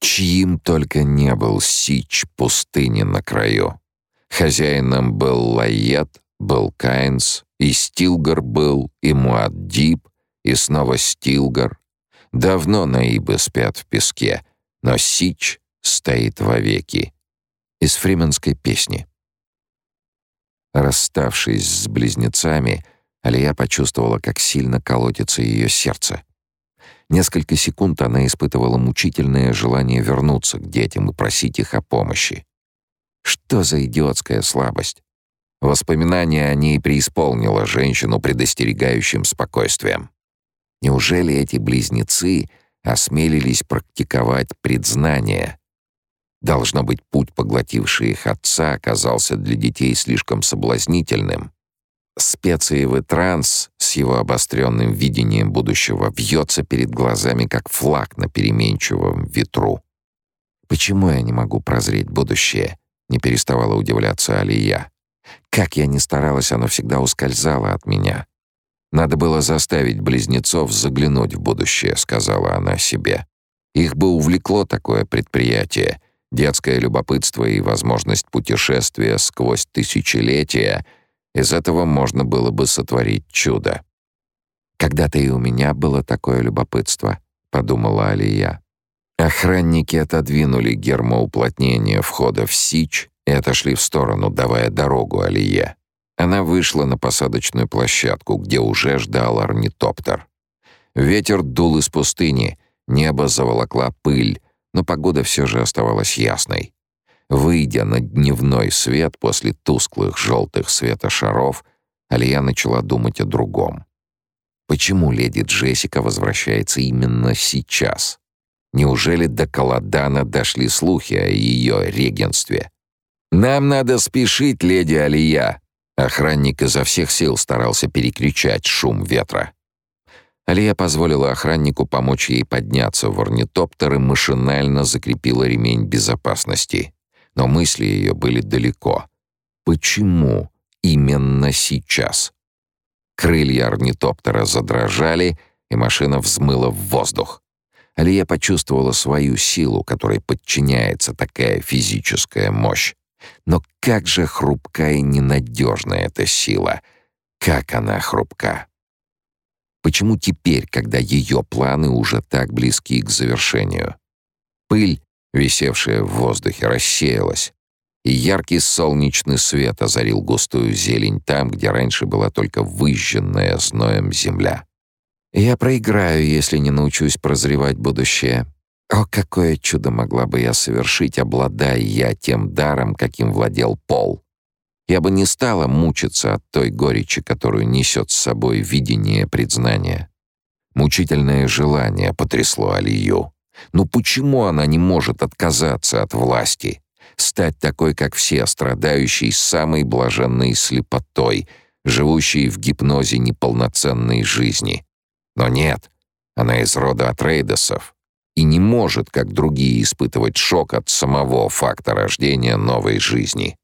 Чьим только не был сич пустыни на краю. Хозяином был Лайет, был Кайнс, и Стилгар был, и Муаддиб, и снова Стилгар. Давно наибы спят в песке, но сич стоит вовеки. Из фрименской песни. Расставшись с близнецами, Алия почувствовала, как сильно колотится ее сердце. Несколько секунд она испытывала мучительное желание вернуться к детям и просить их о помощи. Что за идиотская слабость? Воспоминание о ней преисполнило женщину предостерегающим спокойствием. Неужели эти близнецы осмелились практиковать предзнание? Должно быть, путь, поглотивший их отца, оказался для детей слишком соблазнительным. Специевый транс с его обостренным видением будущего вьется перед глазами, как флаг на переменчивом ветру. «Почему я не могу прозреть будущее?» — не переставала удивляться Алия. «Как я ни старалась, оно всегда ускользало от меня». «Надо было заставить близнецов заглянуть в будущее», — сказала она себе. «Их бы увлекло такое предприятие, детское любопытство и возможность путешествия сквозь тысячелетия — из этого можно было бы сотворить чудо. «Когда-то и у меня было такое любопытство», — подумала Алия. Охранники отодвинули гермоуплотнение входа в Сич и отошли в сторону, давая дорогу Алие. Она вышла на посадочную площадку, где уже ждал орнитоптер. Ветер дул из пустыни, небо заволокла пыль, но погода все же оставалась ясной. Выйдя на дневной свет после тусклых желтых светошаров, Алия начала думать о другом. Почему леди Джессика возвращается именно сейчас? Неужели до Каладана дошли слухи о ее регенстве? «Нам надо спешить, леди Алия!» Охранник изо всех сил старался перекричать шум ветра. Алия позволила охраннику помочь ей подняться в орнитоптер и машинально закрепила ремень безопасности но мысли ее были далеко. Почему именно сейчас? Крылья орнитоптера задрожали, и машина взмыла в воздух. Алия почувствовала свою силу, которой подчиняется такая физическая мощь. Но как же хрупка и ненадежна эта сила! Как она хрупка! Почему теперь, когда ее планы уже так близки к завершению? Пыль висевшая в воздухе, рассеялась, и яркий солнечный свет озарил густую зелень там, где раньше была только выжженная зноем земля. «Я проиграю, если не научусь прозревать будущее. О, какое чудо могла бы я совершить, обладая я тем даром, каким владел Пол!» Я бы не стала мучиться от той горечи, которую несет с собой видение предзнания. Мучительное желание потрясло Алию. Но почему она не может отказаться от власти, стать такой, как все, страдающей самой блаженной слепотой, живущей в гипнозе неполноценной жизни? Но нет, она из рода Атрейдесов и не может, как другие, испытывать шок от самого факта рождения новой жизни.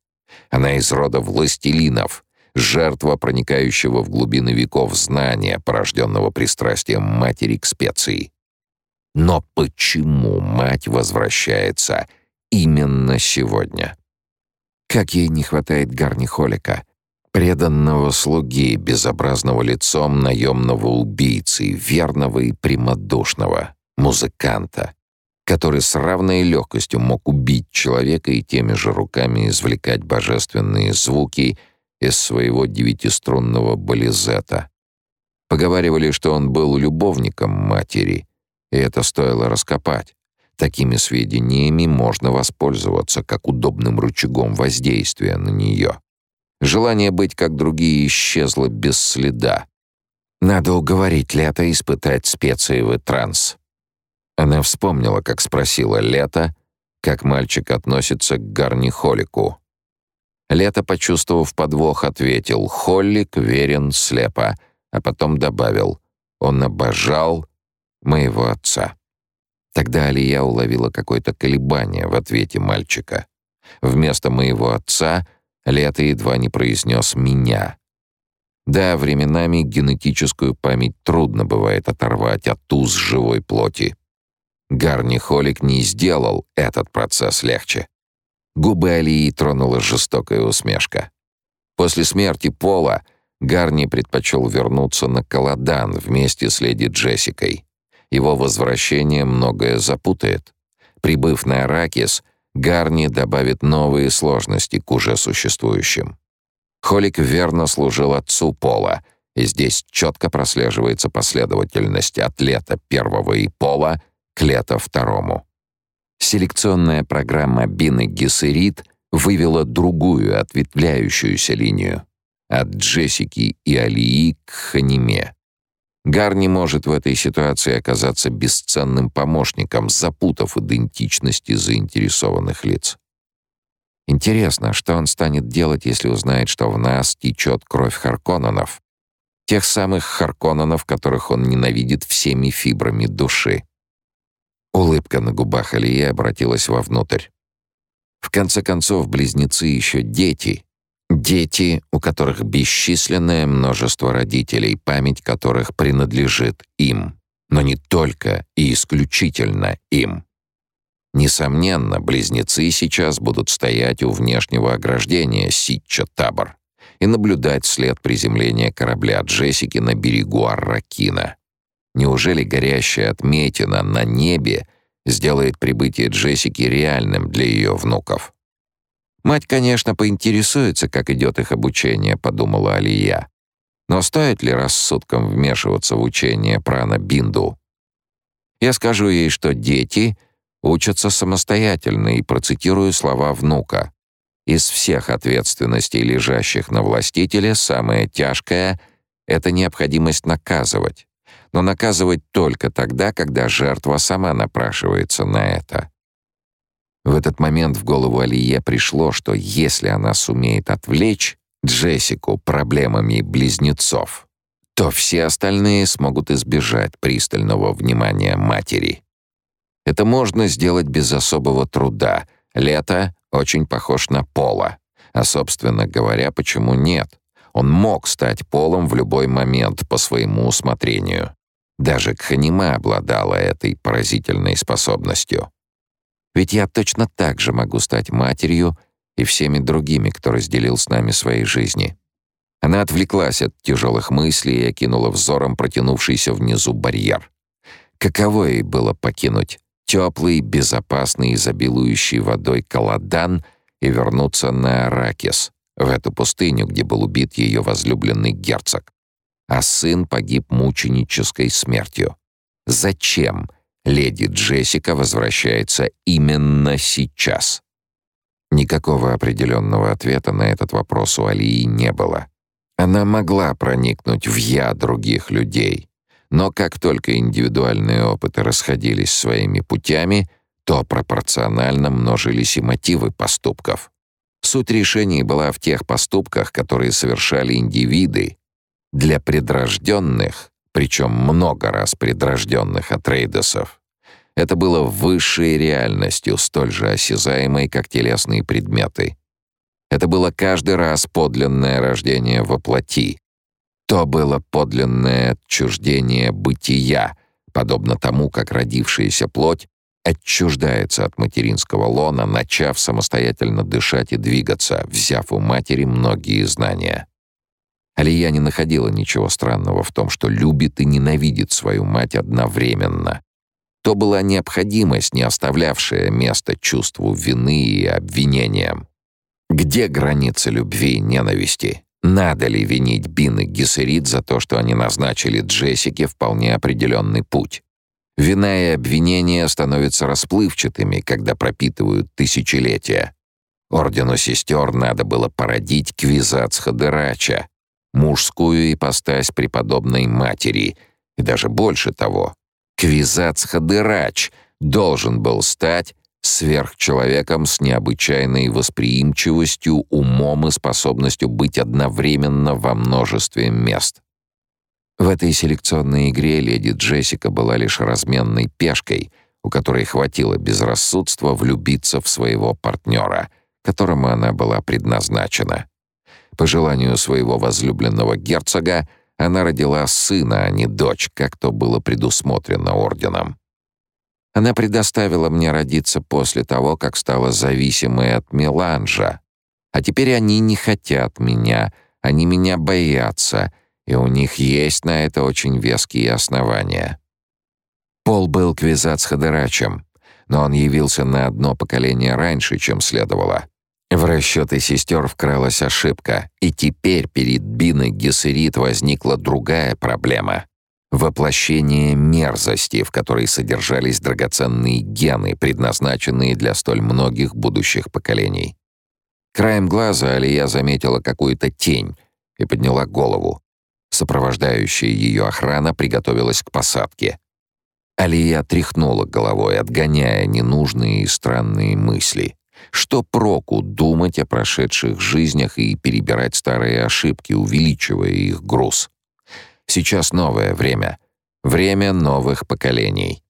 Она из рода властелинов, жертва проникающего в глубины веков знания, порожденного пристрастием матери к специи. Но почему мать возвращается именно сегодня? Как ей не хватает гарнихолика, преданного слуги, безобразного лицом наемного убийцы, верного и прямодушного, музыканта, который с равной легкостью мог убить человека и теми же руками извлекать божественные звуки из своего девятиструнного бализета. Поговаривали, что он был любовником матери — и это стоило раскопать. Такими сведениями можно воспользоваться как удобным рычагом воздействия на нее. Желание быть как другие исчезло без следа. Надо уговорить Лето испытать специевый транс. Она вспомнила, как спросила Лето, как мальчик относится к гарнихолику. Лето, почувствовав подвох, ответил «Холлик верен слепо», а потом добавил «Он обожал моего отца. Тогда Алия уловила какое-то колебание в ответе мальчика. Вместо моего отца Лето едва не произнес «меня». Да, временами генетическую память трудно бывает оторвать от уз живой плоти. Гарни Холик не сделал этот процесс легче. Губы Алии тронула жестокая усмешка. После смерти Пола Гарни предпочел вернуться на Каладан вместе с леди Джессикой. Его возвращение многое запутает. Прибыв на Аракис, Гарни добавит новые сложности к уже существующим. Холик верно служил отцу Пола, и здесь четко прослеживается последовательность от лета первого и Пола к лета второму. Селекционная программа Бины Гессерит вывела другую ответвляющуюся линию от Джессики и Алии к Ханиме. Гарни может в этой ситуации оказаться бесценным помощником, запутав идентичности заинтересованных лиц. Интересно, что он станет делать, если узнает, что в нас течет кровь Харконненов, тех самых Харконненов, которых он ненавидит всеми фибрами души. Улыбка на губах Алии обратилась вовнутрь. В конце концов, близнецы еще дети. Дети, у которых бесчисленное множество родителей, память которых принадлежит им. Но не только и исключительно им. Несомненно, близнецы сейчас будут стоять у внешнего ограждения Ситча-Табор и наблюдать след приземления корабля Джессики на берегу Арракина. Неужели горящая отметина на небе сделает прибытие Джессики реальным для ее внуков? Мать, конечно, поинтересуется, как идет их обучение, подумала Алия. Но стоит ли рассудком вмешиваться в учение прана Бинду? Я скажу ей, что дети учатся самостоятельно и процитирую слова внука. Из всех ответственностей, лежащих на властителе, самое тяжкое — это необходимость наказывать но наказывать только тогда, когда жертва сама напрашивается на это. В этот момент в голову Алие пришло, что если она сумеет отвлечь Джессику проблемами близнецов, то все остальные смогут избежать пристального внимания матери. Это можно сделать без особого труда. Лето очень похож на Пола. А, собственно говоря, почему нет? Он мог стать Полом в любой момент по своему усмотрению. Даже Кханима обладала этой поразительной способностью. Ведь я точно так же могу стать матерью и всеми другими, кто разделил с нами свои жизни. Она отвлеклась от тяжелых мыслей и окинула взором протянувшийся внизу барьер. Каково ей было покинуть теплый, безопасный, изобилующий водой Каладан и вернуться на Аракис, в эту пустыню, где был убит ее возлюбленный герцог а сын погиб мученической смертью. Зачем леди Джессика возвращается именно сейчас? Никакого определенного ответа на этот вопрос у Алии не было. Она могла проникнуть в «я» других людей, но как только индивидуальные опыты расходились своими путями, то пропорционально множились и мотивы поступков. Суть решений была в тех поступках, которые совершали индивиды, для предрожденных, причем много раз предрожденных от рейдосов, это было высшей реальностью, столь же осязаемой, как телесные предметы. Это было каждый раз подлинное рождение во плоти. То было подлинное отчуждение бытия, подобно тому, как родившаяся плоть отчуждается от материнского лона, начав самостоятельно дышать и двигаться, взяв у матери многие знания. Алия не находила ничего странного в том, что любит и ненавидит свою мать одновременно. То была необходимость, не оставлявшая места чувству вины и обвинениям. Где граница любви и ненависти? Надо ли винить Бин и Гессерит за то, что они назначили Джессике вполне определенный путь? Вина и обвинения становятся расплывчатыми, когда пропитывают тысячелетия. Ордену сестер надо было породить Квизац Хадырача, мужскую ипостась преподобной матери, и даже больше того, Квизац Хадырач должен был стать сверхчеловеком с необычайной восприимчивостью, умом и способностью быть одновременно во множестве мест. В этой селекционной игре леди Джессика была лишь разменной пешкой, у которой хватило безрассудства влюбиться в своего партнера, которому она была предназначена. По желанию своего возлюбленного герцога она родила сына, а не дочь, как то было предусмотрено орденом. Она предоставила мне родиться после того, как стала зависимой от меланжа. А теперь они не хотят меня, они меня боятся, и у них есть на это очень веские основания. Пол был квизат с Ходырачем, но он явился на одно поколение раньше, чем следовало. В расчеты сестер вкралась ошибка, и теперь перед Биной Гессерит возникла другая проблема — воплощение мерзости, в которой содержались драгоценные гены, предназначенные для столь многих будущих поколений. Краем глаза Алия заметила какую-то тень и подняла голову. Сопровождающая ее охрана приготовилась к посадке. Алия тряхнула головой, отгоняя ненужные и странные мысли. Что проку думать о прошедших жизнях и перебирать старые ошибки, увеличивая их груз? Сейчас новое время. Время новых поколений.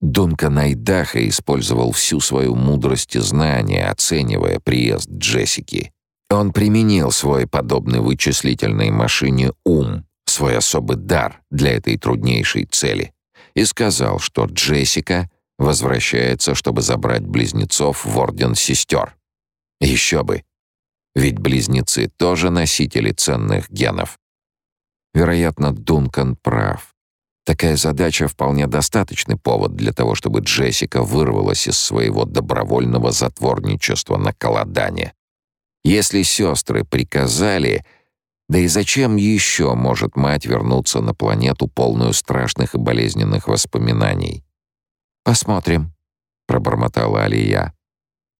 Дункан Айдаха использовал всю свою мудрость и знания, оценивая приезд Джессики. Он применил свой подобный вычислительной машине ум, свой особый дар для этой труднейшей цели, и сказал, что Джессика — возвращается, чтобы забрать близнецов в Орден Сестер. Еще бы! Ведь близнецы тоже носители ценных генов. Вероятно, Дункан прав. Такая задача вполне достаточный повод для того, чтобы Джессика вырвалась из своего добровольного затворничества на Каладане. Если сестры приказали, да и зачем еще может мать вернуться на планету, полную страшных и болезненных воспоминаний? «Посмотрим», — пробормотала Алия.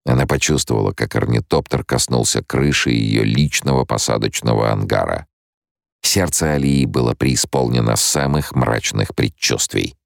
Она почувствовала, как орнитоптер коснулся крыши ее личного посадочного ангара. Сердце Алии было преисполнено самых мрачных предчувствий.